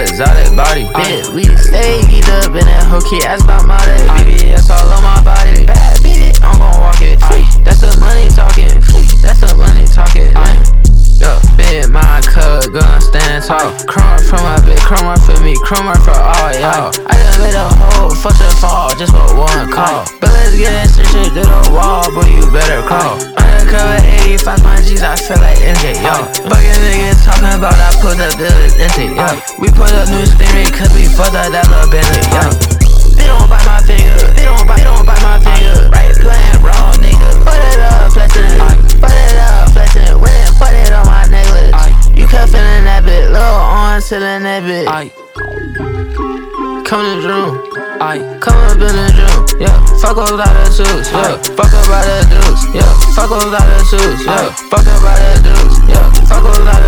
exotic body. Bitch, we stay geeked up in that hooky ass about my day. BBS all on my body. Bad bitch, I'm gon' walk it. That's the money talking. That's the money talking. Yo, big my cut, gun stand tall. Chroma from my bitch, chroma for me, chroma for all y'all. I just made a whole fuck the fall just for one call. But let's get that shit to the wall, boy, you better call. Undercover 85 my G's, I feel like MJ, yo. Fucking niggas talking about I put the bill into, yo. We put up new steering cause we fucked up that little Bentley, yo. They don't bite my finger, they don't bite, they don't bite my finger. Right, playing wrong, nigga. Put it up, flexing. Put it up, flexing it. When it, put it on my necklace. You cuffing in that bit, little arms sitting that bit. Come in the room. Aye, come up in the room. Yeah, fuck up out the shoes. Yeah, fuck up out the dudes. Yeah, fuck up out the shoes. Yeah, fuck up out the dudes. Yeah, fuck up out. Yeah.